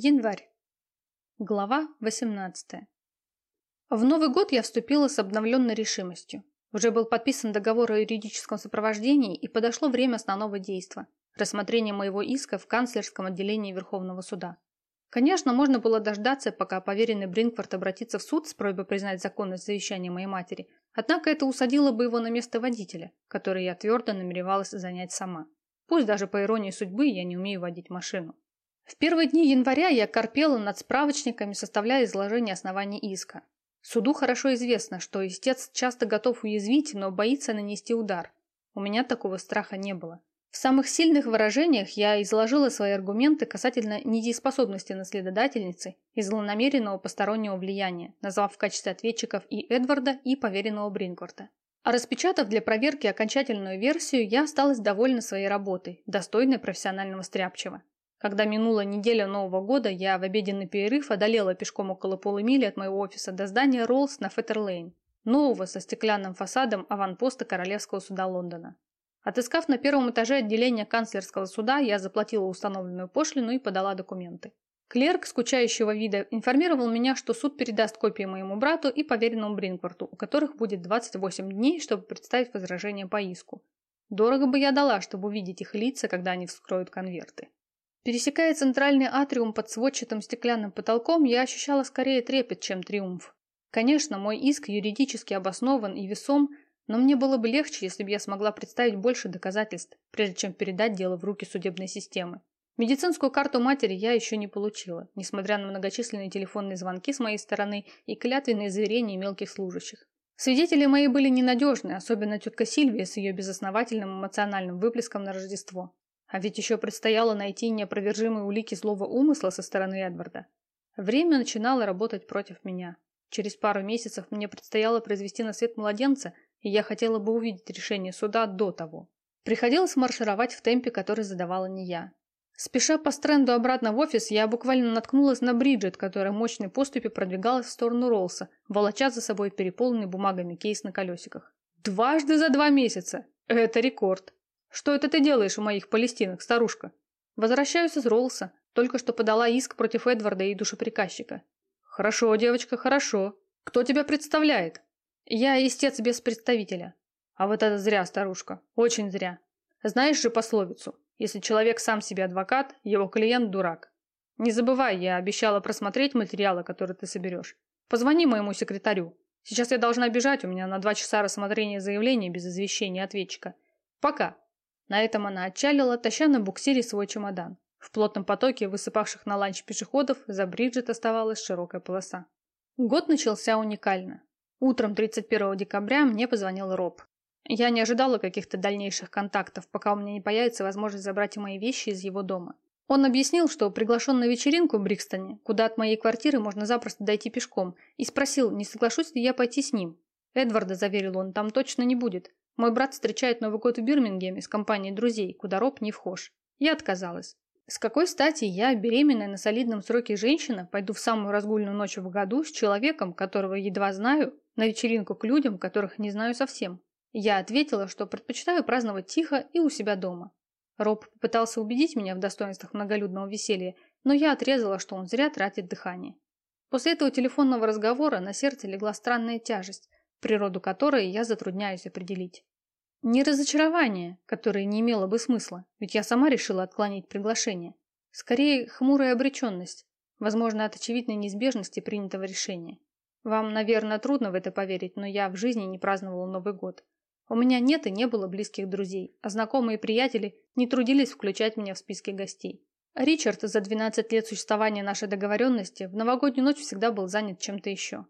Январь. Глава 18. В Новый год я вступила с обновленной решимостью. Уже был подписан договор о юридическом сопровождении и подошло время основного действия – рассмотрения моего иска в канцлерском отделении Верховного суда. Конечно, можно было дождаться, пока поверенный Бринкфорд обратится в суд с просьбой признать законность завещания моей матери, однако это усадило бы его на место водителя, который я твердо намеревалась занять сама. Пусть даже по иронии судьбы я не умею водить машину. В первые дни января я корпела над справочниками, составляя изложение оснований иска. Суду хорошо известно, что истец часто готов уязвить, но боится нанести удар. У меня такого страха не было. В самых сильных выражениях я изложила свои аргументы касательно недееспособности наследодательницы и злонамеренного постороннего влияния, назвав в качестве ответчиков и Эдварда, и поверенного Бринкварта. А распечатав для проверки окончательную версию, я осталась довольна своей работой, достойной профессионального стряпчего. Когда минула неделя Нового года, я в обеденный перерыв одолела пешком около полумили от моего офиса до здания Роллс на Феттерлейн, нового со стеклянным фасадом аванпоста Королевского суда Лондона. Отыскав на первом этаже отделения канцлерского суда, я заплатила установленную пошлину и подала документы. Клерк, скучающего вида, информировал меня, что суд передаст копии моему брату и поверенному Бринкварту, у которых будет 28 дней, чтобы представить возражение по иску. Дорого бы я дала, чтобы увидеть их лица, когда они вскроют конверты. Пересекая центральный атриум под сводчатым стеклянным потолком, я ощущала скорее трепет, чем триумф. Конечно, мой иск юридически обоснован и весом, но мне было бы легче, если бы я смогла представить больше доказательств, прежде чем передать дело в руки судебной системы. Медицинскую карту матери я еще не получила, несмотря на многочисленные телефонные звонки с моей стороны и клятвенные заверения мелких служащих. Свидетели мои были ненадежны, особенно тетка Сильвия с ее безосновательным эмоциональным выплеском на Рождество. А ведь еще предстояло найти неопровержимые улики злого умысла со стороны Эдварда. Время начинало работать против меня. Через пару месяцев мне предстояло произвести на свет младенца, и я хотела бы увидеть решение суда до того. Приходилось маршировать в темпе, который задавала не я. Спеша по стренду обратно в офис, я буквально наткнулась на Бриджит, которая мощной поступью продвигалась в сторону Ролса, волоча за собой переполненный бумагами кейс на колесиках. Дважды за два месяца! Это рекорд! Что это ты делаешь у моих палестинок, старушка? Возвращаюсь из Роллса. Только что подала иск против Эдварда и душеприказчика. Хорошо, девочка, хорошо. Кто тебя представляет? Я истец без представителя. А вот это зря, старушка. Очень зря. Знаешь же пословицу. Если человек сам себе адвокат, его клиент дурак. Не забывай, я обещала просмотреть материалы, которые ты соберешь. Позвони моему секретарю. Сейчас я должна бежать, у меня на два часа рассмотрения заявления без извещения ответчика. Пока. На этом она отчалила, таща на буксире свой чемодан. В плотном потоке высыпавших на ланч пешеходов за Бриджит оставалась широкая полоса. Год начался уникально. Утром 31 декабря мне позвонил Роб. Я не ожидала каких-то дальнейших контактов, пока у меня не появится возможность забрать мои вещи из его дома. Он объяснил, что приглашен на вечеринку в Брикстоне, куда от моей квартиры можно запросто дойти пешком, и спросил, не соглашусь ли я пойти с ним. Эдварда, заверил он, там точно не будет. Мой брат встречает Новый год в Бирмингеме с компанией друзей, куда Роб не вхож. Я отказалась. С какой стати я, беременная на солидном сроке женщина, пойду в самую разгульную ночь в году с человеком, которого едва знаю, на вечеринку к людям, которых не знаю совсем? Я ответила, что предпочитаю праздновать тихо и у себя дома. Роб попытался убедить меня в достоинствах многолюдного веселья, но я отрезала, что он зря тратит дыхание. После этого телефонного разговора на сердце легла странная тяжесть, природу которой я затрудняюсь определить. Не разочарование, которое не имело бы смысла, ведь я сама решила отклонить приглашение. Скорее, хмурая обреченность, возможно, от очевидной неизбежности принятого решения. Вам, наверное, трудно в это поверить, но я в жизни не праздновала Новый год. У меня нет и не было близких друзей, а знакомые приятели не трудились включать меня в списки гостей. Ричард за 12 лет существования нашей договоренности в новогоднюю ночь всегда был занят чем-то еще.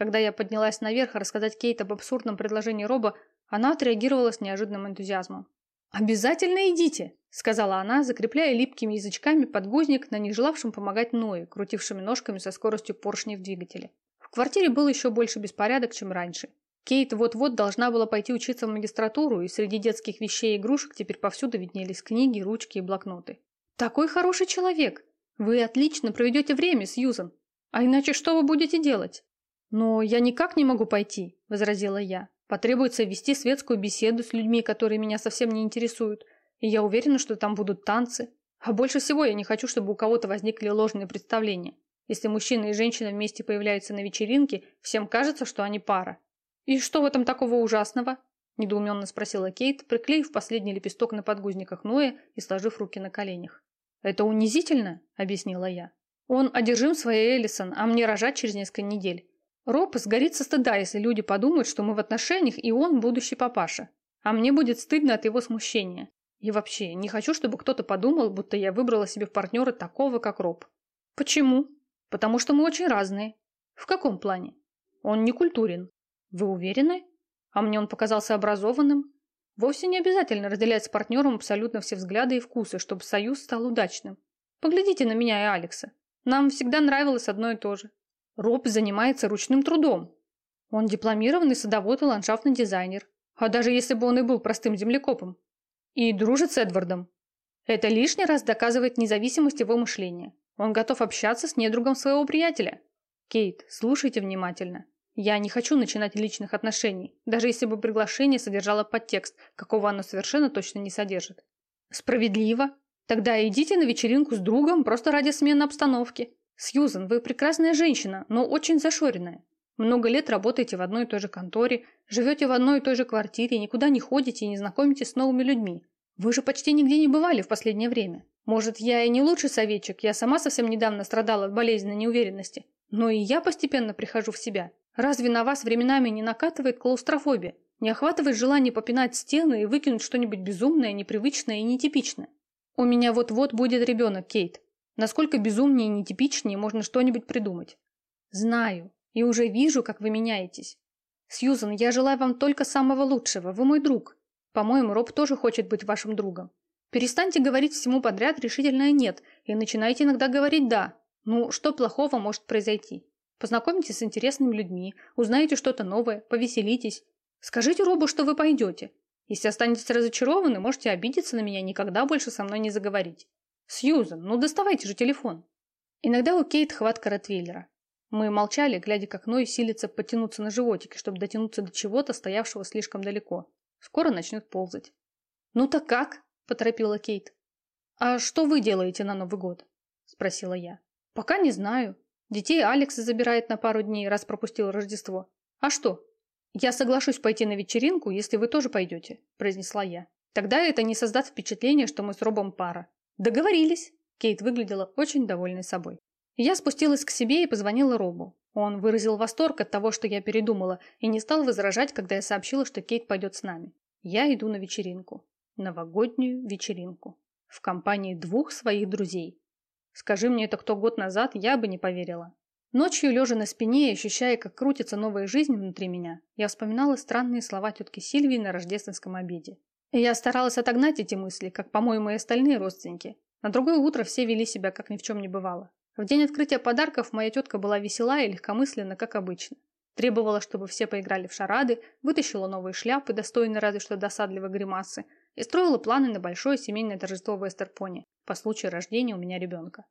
Когда я поднялась наверх рассказать Кейт об абсурдном предложении Роба, она отреагировала с неожиданным энтузиазмом. «Обязательно идите!» – сказала она, закрепляя липкими язычками подгузник на не желавшем помогать Ное, крутившими ножками со скоростью поршней в двигателе. В квартире был еще больше беспорядок, чем раньше. Кейт вот-вот должна была пойти учиться в магистратуру, и среди детских вещей и игрушек теперь повсюду виднелись книги, ручки и блокноты. «Такой хороший человек! Вы отлично проведете время, Сьюзан! А иначе что вы будете делать?» «Но я никак не могу пойти», – возразила я. Потребуется вести светскую беседу с людьми, которые меня совсем не интересуют. И я уверена, что там будут танцы. А больше всего я не хочу, чтобы у кого-то возникли ложные представления. Если мужчина и женщина вместе появляются на вечеринке, всем кажется, что они пара. И что в этом такого ужасного? Недоуменно спросила Кейт, приклеив последний лепесток на подгузниках Ноя и сложив руки на коленях. «Это унизительно», — объяснила я. «Он одержим своей Эллисон, а мне рожать через несколько недель. Роб сгорит со стыда, если люди подумают, что мы в отношениях, и он будущий папаша. А мне будет стыдно от его смущения. И вообще, не хочу, чтобы кто-то подумал, будто я выбрала себе в партнера такого, как Роб. Почему? Потому что мы очень разные. В каком плане? Он не культурен. Вы уверены? А мне он показался образованным. Вовсе не обязательно разделять с партнером абсолютно все взгляды и вкусы, чтобы союз стал удачным. Поглядите на меня и Алекса. Нам всегда нравилось одно и то же. Роб занимается ручным трудом. Он дипломированный садовод и ландшафтный дизайнер. А даже если бы он и был простым землекопом, и дружит с Эдвардом. Это лишний раз доказывает независимость его мышления. Он готов общаться с недругом своего приятеля. Кейт, слушайте внимательно. Я не хочу начинать личных отношений, даже если бы приглашение содержало подтекст, какого оно совершенно точно не содержит. Справедливо. Тогда идите на вечеринку с другом просто ради смены обстановки. Сьюзен, вы прекрасная женщина, но очень зашоренная. Много лет работаете в одной и той же конторе, живете в одной и той же квартире, никуда не ходите и не знакомитесь с новыми людьми. Вы же почти нигде не бывали в последнее время. Может, я и не лучший советчик, я сама совсем недавно страдала от болезненной неуверенности. Но и я постепенно прихожу в себя. Разве на вас временами не накатывает клаустрофобия? Не охватывает желание попинать стены и выкинуть что-нибудь безумное, непривычное и нетипичное? У меня вот-вот будет ребенок, Кейт. Насколько безумнее и нетипичнее можно что-нибудь придумать? Знаю. И уже вижу, как вы меняетесь. Сьюзан, я желаю вам только самого лучшего. Вы мой друг. По-моему, Роб тоже хочет быть вашим другом. Перестаньте говорить всему подряд решительное «нет» и начинайте иногда говорить «да». Ну, что плохого может произойти? Познакомитесь с интересными людьми, узнаете что-то новое, повеселитесь. Скажите Робу, что вы пойдете. Если останетесь разочарованы, можете обидеться на меня никогда больше со мной не заговорить. Сьюзан, ну доставайте же телефон. Иногда у Кейт хватка Ротвейлера. Мы молчали, глядя, как Ной силится потянуться на животике, чтобы дотянуться до чего-то, стоявшего слишком далеко. Скоро начнет ползать. «Ну так как?» – поторопила Кейт. «А что вы делаете на Новый год?» – спросила я. «Пока не знаю. Детей Алекс забирает на пару дней, раз пропустил Рождество. А что?» «Я соглашусь пойти на вечеринку, если вы тоже пойдете», – произнесла я. «Тогда это не создаст впечатление, что мы с Робом пара». «Договорились!» Кейт выглядела очень довольной собой. Я спустилась к себе и позвонила Робу. Он выразил восторг от того, что я передумала, и не стал возражать, когда я сообщила, что Кейт пойдет с нами. Я иду на вечеринку. Новогоднюю вечеринку. В компании двух своих друзей. Скажи мне это кто год назад, я бы не поверила. Ночью, лежа на спине и ощущая, как крутится новая жизнь внутри меня, я вспоминала странные слова тетки Сильвии на рождественском обеде. Я старалась отогнать эти мысли, как, по-моему, и остальные родственники. На другое утро все вели себя, как ни в чем не бывало. В день открытия подарков моя тетка была весела и легкомысленна, как обычно. Требовала, чтобы все поиграли в шарады, вытащила новые шляпы, достойные разве что досадливой гримасы, и строила планы на большое семейное торжество в Эстерпоне по случаю рождения у меня ребенка.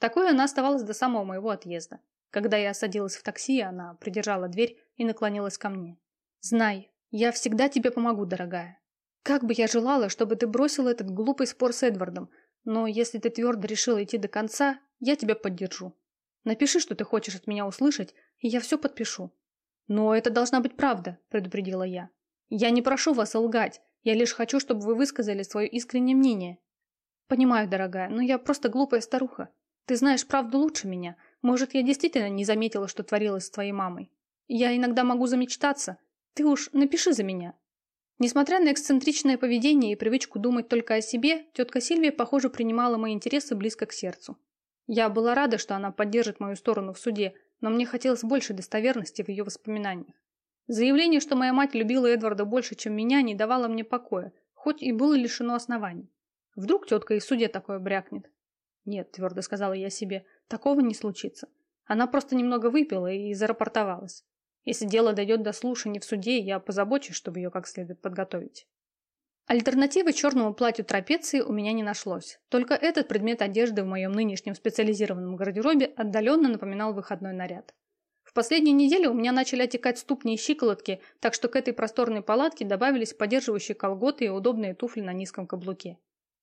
Такой она оставалась до самого моего отъезда. Когда я садилась в такси, она придержала дверь и наклонилась ко мне. «Знай, я всегда тебе помогу, дорогая. Как бы я желала, чтобы ты бросила этот глупый спор с Эдвардом, но если ты твердо решила идти до конца, я тебя поддержу. Напиши, что ты хочешь от меня услышать, и я все подпишу. Но это должна быть правда, предупредила я. Я не прошу вас лгать, я лишь хочу, чтобы вы высказали свое искреннее мнение. Понимаю, дорогая, но я просто глупая старуха. Ты знаешь правду лучше меня. Может, я действительно не заметила, что творилось с твоей мамой. Я иногда могу замечтаться. Ты уж напиши за меня. Несмотря на эксцентричное поведение и привычку думать только о себе, тетка Сильвия, похоже, принимала мои интересы близко к сердцу. Я была рада, что она поддержит мою сторону в суде, но мне хотелось больше достоверности в ее воспоминаниях. Заявление, что моя мать любила Эдварда больше, чем меня, не давало мне покоя, хоть и было лишено оснований. Вдруг тетка и суде такое брякнет? Нет, твердо сказала я себе, такого не случится. Она просто немного выпила и зарапортовалась. Если дело дойдет до слушаний в суде, я позабочусь, чтобы ее как следует подготовить. Альтернативы черному платью трапеции у меня не нашлось. Только этот предмет одежды в моем нынешнем специализированном гардеробе отдаленно напоминал выходной наряд. В последнюю неделю у меня начали отекать ступни и щиколотки, так что к этой просторной палатке добавились поддерживающие колготы и удобные туфли на низком каблуке.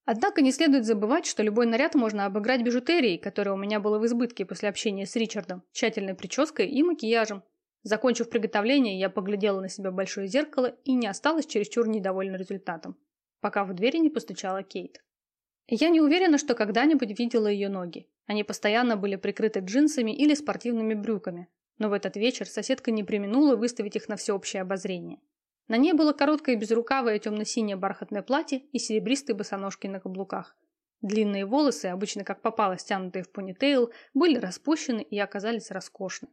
Однако не следует забывать, что любой наряд можно обыграть бижутерией, которая у меня была в избытке после общения с Ричардом, тщательной прической и макияжем. Закончив приготовление, я поглядела на себя большое зеркало и не осталась чересчур недовольна результатом, пока в двери не постучала Кейт. Я не уверена, что когда-нибудь видела ее ноги. Они постоянно были прикрыты джинсами или спортивными брюками, но в этот вечер соседка не применула выставить их на всеобщее обозрение. На ней было короткое безрукавое темно-синее бархатное платье и серебристые босоножки на каблуках. Длинные волосы, обычно как попало стянутые в понитейл, были распущены и оказались роскошны.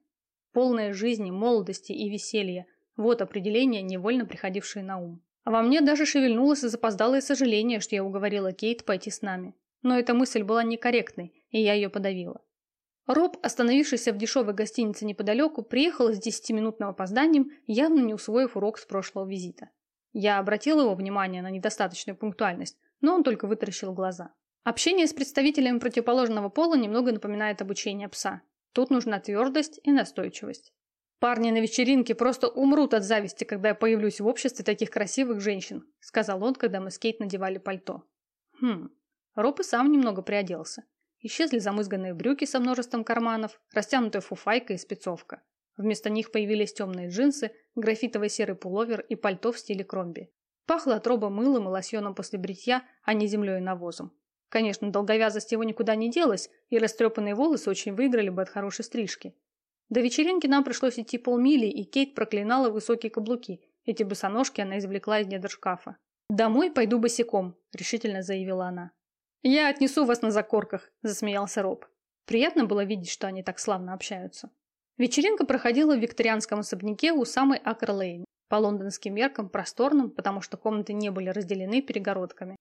Полная жизни, молодости и веселья – вот определение, невольно приходившее на ум. А во мне даже шевельнулось запоздалое сожаление, что я уговорила Кейт пойти с нами. Но эта мысль была некорректной, и я ее подавила. Роб, остановившийся в дешевой гостинице неподалеку, приехал с десятиминутным опозданием, явно не усвоив урок с прошлого визита. Я обратила его внимание на недостаточную пунктуальность, но он только вытаращил глаза. Общение с представителями противоположного пола немного напоминает обучение пса. Тут нужна твердость и настойчивость. «Парни на вечеринке просто умрут от зависти, когда я появлюсь в обществе таких красивых женщин», сказал он, когда мы с Кейт надевали пальто. Хм, Роб и сам немного приоделся. Исчезли замызганные брюки со множеством карманов, растянутая фуфайка и спецовка. Вместо них появились темные джинсы, графитовый серый пуловер и пальто в стиле кромби. Пахло от роба мылом и лосьоном после бритья, а не землей и навозом. Конечно, долговязость его никуда не делась, и растрепанные волосы очень выиграли бы от хорошей стрижки. До вечеринки нам пришлось идти полмили, и Кейт проклинала высокие каблуки. Эти босоножки она извлекла из недр шкафа. «Домой пойду босиком», – решительно заявила она. «Я отнесу вас на закорках», – засмеялся Роб. Приятно было видеть, что они так славно общаются. Вечеринка проходила в викторианском особняке у самой Акр-Лейн. По лондонским меркам просторным, потому что комнаты не были разделены перегородками.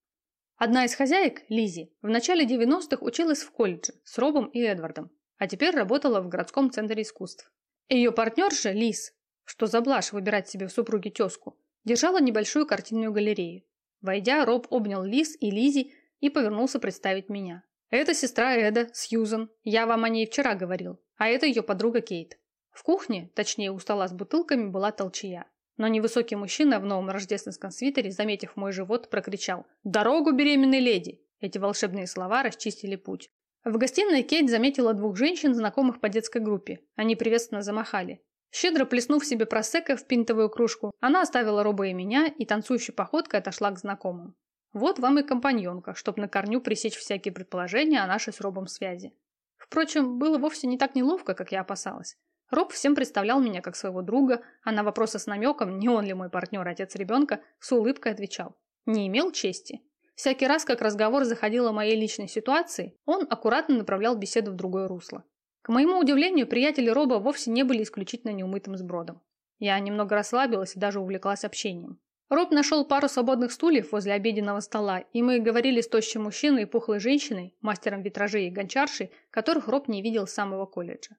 Одна из хозяек, Лизи, в начале 90-х училась в колледже с Робом и Эдвардом, а теперь работала в городском центре искусств. Ее партнерша, Лиз, что за блажь выбирать себе в супруге тезку, держала небольшую картинную галерею. Войдя, Роб обнял Лиз и Лизи и повернулся представить меня. Это сестра Эда, Сьюзан. Я вам о ней вчера говорил. А это ее подруга Кейт. В кухне, точнее у стола с бутылками, была толчья. Но невысокий мужчина в новом рождественском свитере, заметив мой живот, прокричал «Дорогу, беременной леди!» Эти волшебные слова расчистили путь. В гостиной Кейт заметила двух женщин, знакомых по детской группе. Они приветственно замахали. Щедро плеснув себе просека в пинтовую кружку, она оставила Роба и меня и танцующей походкой отошла к знакомым. Вот вам и компаньонка, чтобы на корню пресечь всякие предположения о нашей с Робом связи. Впрочем, было вовсе не так неловко, как я опасалась. Роб всем представлял меня как своего друга, а на вопросы с намеком, не он ли мой партнер, отец ребенка, с улыбкой отвечал. Не имел чести. Всякий раз, как разговор заходил о моей личной ситуации, он аккуратно направлял беседу в другое русло. К моему удивлению, приятели Роба вовсе не были исключительно неумытым сбродом. Я немного расслабилась и даже увлеклась общением. Роб нашел пару свободных стульев возле обеденного стола, и мы говорили с тощим мужчиной и пухлой женщиной, мастером витражей и гончаршей, которых Роб не видел с самого колледжа.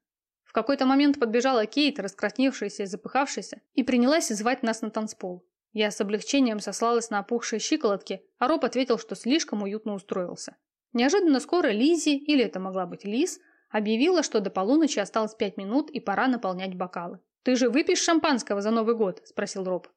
В какой-то момент подбежала Кейт, раскрасневшаяся и запыхавшаяся, и принялась звать нас на танцпол. Я с облегчением сослалась на опухшие щиколотки, а Роб ответил, что слишком уютно устроился. Неожиданно скоро Лизи, или это могла быть Лиз, объявила, что до полуночи осталось пять минут и пора наполнять бокалы. «Ты же выпьешь шампанского за Новый год?» – спросил Роб.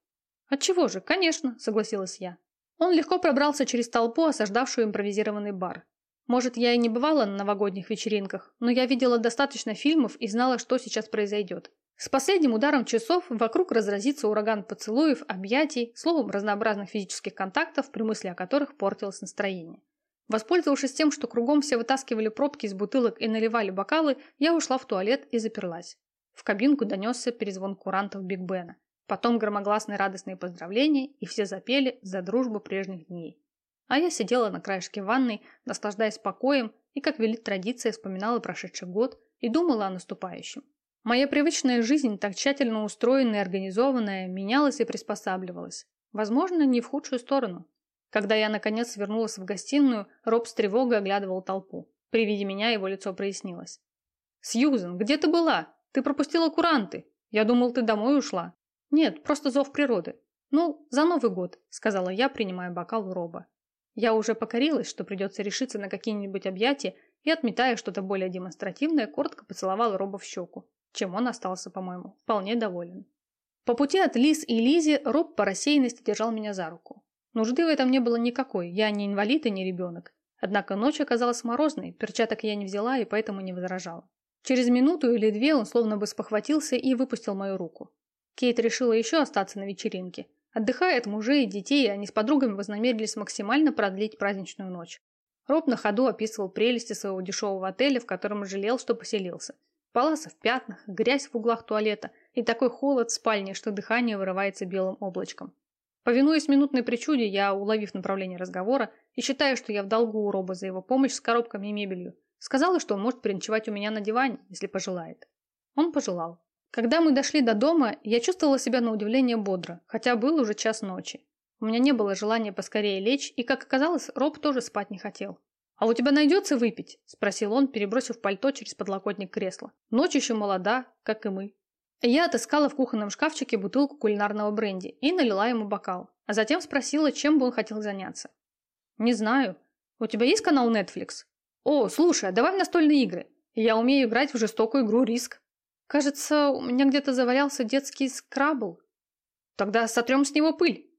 «Отчего же, конечно», – согласилась я. Он легко пробрался через толпу, осаждавшую импровизированный бар. Может, я и не бывала на новогодних вечеринках, но я видела достаточно фильмов и знала, что сейчас произойдет. С последним ударом часов вокруг разразится ураган поцелуев, объятий, словом, разнообразных физических контактов, при мысли о которых портилось настроение. Воспользовавшись тем, что кругом все вытаскивали пробки из бутылок и наливали бокалы, я ушла в туалет и заперлась. В кабинку донесся перезвон курантов Биг Бена. Потом громогласные радостные поздравления, и все запели за дружбу прежних дней. А я сидела на краешке ванной, наслаждаясь покоем и, как велит традиция, вспоминала прошедший год и думала о наступающем. Моя привычная жизнь, так тщательно устроенная и организованная, менялась и приспосабливалась. Возможно, не в худшую сторону. Когда я, наконец, вернулась в гостиную, Роб с тревогой оглядывал толпу. При виде меня его лицо прояснилось. «Сьюзен, где ты была? Ты пропустила куранты. Я думал, ты домой ушла». «Нет, просто зов природы. Ну, за Новый год», — сказала я, принимая бокал у Роба. Я уже покорилась, что придется решиться на какие-нибудь объятия, и, отметая что-то более демонстративное, коротко поцеловала Роба в щеку, чем он остался, по-моему, вполне доволен. По пути от Лиз и Лизи Роб по рассеянности держал меня за руку. Нужды в этом не было никакой, я не инвалид и не ребенок. Однако ночь оказалась морозной, перчаток я не взяла и поэтому не возражала. Через минуту или две он словно бы спохватился и выпустил мою руку. Кейт решила еще остаться на вечеринке. Отдыхая от мужей и детей, они с подругами вознамерились максимально продлить праздничную ночь. Роб на ходу описывал прелести своего дешевого отеля, в котором жалел, что поселился. Паласа в пятнах, грязь в углах туалета и такой холод в спальне, что дыхание вырывается белым облачком. Повинуясь минутной причуде, я, уловив направление разговора и считая, что я в долгу у Роба за его помощь с коробками и мебелью, сказала, что он может переночевать у меня на диване, если пожелает. Он пожелал. Когда мы дошли до дома, я чувствовала себя на удивление бодро, хотя был уже час ночи. У меня не было желания поскорее лечь, и, как оказалось, Роб тоже спать не хотел. «А у тебя найдется выпить?» – спросил он, перебросив пальто через подлокотник кресла. «Ночь еще молода, как и мы». Я отыскала в кухонном шкафчике бутылку кулинарного бренди и налила ему бокал, а затем спросила, чем бы он хотел заняться. «Не знаю. У тебя есть канал Netflix?» «О, слушай, а давай в настольные игры. Я умею играть в жестокую игру «Риск». Кажется, у меня где-то завалялся детский скрабл. Тогда сотрем с него пыль».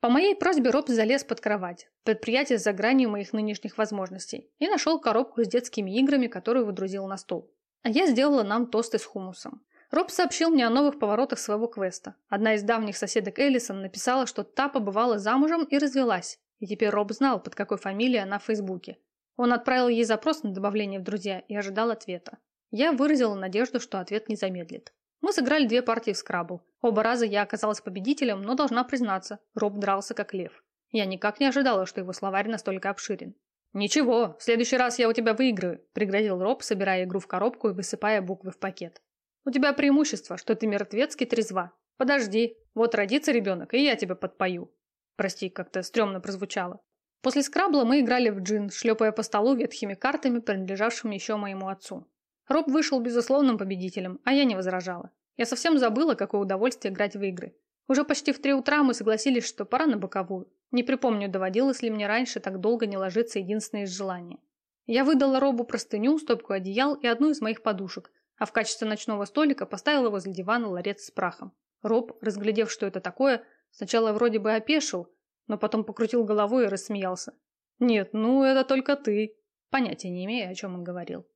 По моей просьбе Роб залез под кровать, предприятие за гранью моих нынешних возможностей, и нашел коробку с детскими играми, которую выдрузил на стол. А я сделала нам тосты с хумусом. Роб сообщил мне о новых поворотах своего квеста. Одна из давних соседок Эллисон написала, что та побывала замужем и развелась, и теперь Роб знал, под какой фамилией она в Фейсбуке. Он отправил ей запрос на добавление в друзья и ожидал ответа. Я выразила надежду, что ответ не замедлит. Мы сыграли две партии в скрабл. Оба раза я оказалась победителем, но должна признаться, Роб дрался как лев. Я никак не ожидала, что его словарь настолько обширен. «Ничего, в следующий раз я у тебя выиграю», – пригрозил Роб, собирая игру в коробку и высыпая буквы в пакет. У тебя преимущество, что ты мертвецки трезва. Подожди, вот родится ребенок, и я тебя подпою. Прости, как-то стрёмно прозвучало. После скрабла мы играли в джин, шлепая по столу ветхими картами, принадлежавшими еще моему отцу. Роб вышел безусловным победителем, а я не возражала. Я совсем забыла, какое удовольствие играть в игры. Уже почти в три утра мы согласились, что пора на боковую. Не припомню, доводилось ли мне раньше так долго не ложиться единственное из желания. Я выдала Робу простыню, стопку одеял и одну из моих подушек, а в качестве ночного столика поставила возле дивана ларец с прахом. Роб, разглядев, что это такое, сначала вроде бы опешил, но потом покрутил головой и рассмеялся. «Нет, ну это только ты». Понятия не имею, о чем он говорил.